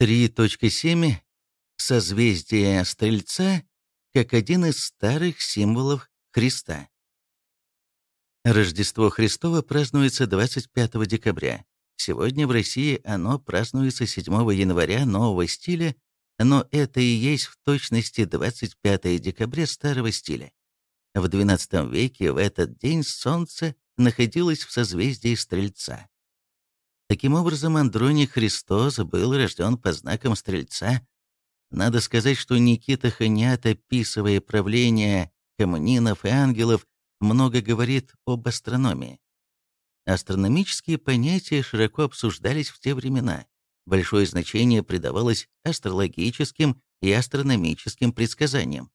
3.7. Созвездие Стрельца как один из старых символов Христа. Рождество Христово празднуется 25 декабря. Сегодня в России оно празднуется 7 января нового стиля, но это и есть в точности 25 декабря старого стиля. В XII веке в этот день Солнце находилось в созвездии Стрельца. Таким образом, Андроник Христос был рожден по знакам Стрельца. Надо сказать, что Никита Ханят, описывая правление камнинов и ангелов, много говорит об астрономии. Астрономические понятия широко обсуждались в те времена. Большое значение придавалось астрологическим и астрономическим предсказаниям.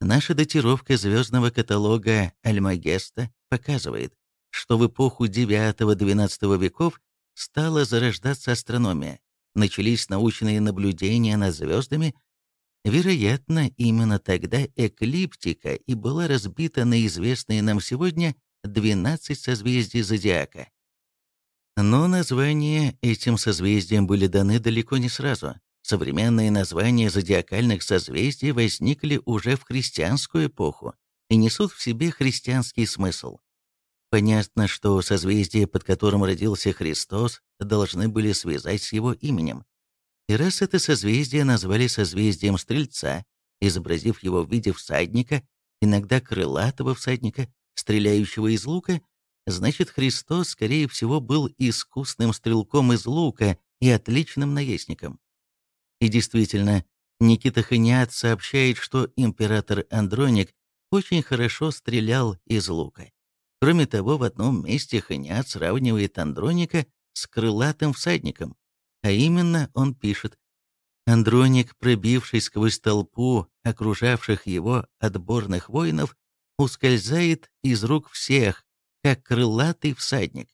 Наша датировка звездного каталога Альмагеста показывает, что в эпоху IX-XII веков стала зарождаться астрономия, начались научные наблюдения над звездами, вероятно, именно тогда эклиптика и была разбита на известные нам сегодня 12 созвездий зодиака. Но названия этим созвездиям были даны далеко не сразу. Современные названия зодиакальных созвездий возникли уже в христианскую эпоху и несут в себе христианский смысл. Понятно, что созвездие, под которым родился Христос, должны были связать с его именем. И раз это созвездие назвали созвездием Стрельца, изобразив его в виде всадника, иногда крылатого всадника, стреляющего из лука, значит Христос, скорее всего, был искусным стрелком из лука и отличным наездником. И действительно, Никита Ханиат сообщает, что император Андроник очень хорошо стрелял из лука. Кроме того, в одном месте Ханиат сравнивает Андроника с крылатым всадником, а именно он пишет «Андроник, пробившись сквозь толпу окружавших его отборных воинов, ускользает из рук всех, как крылатый всадник.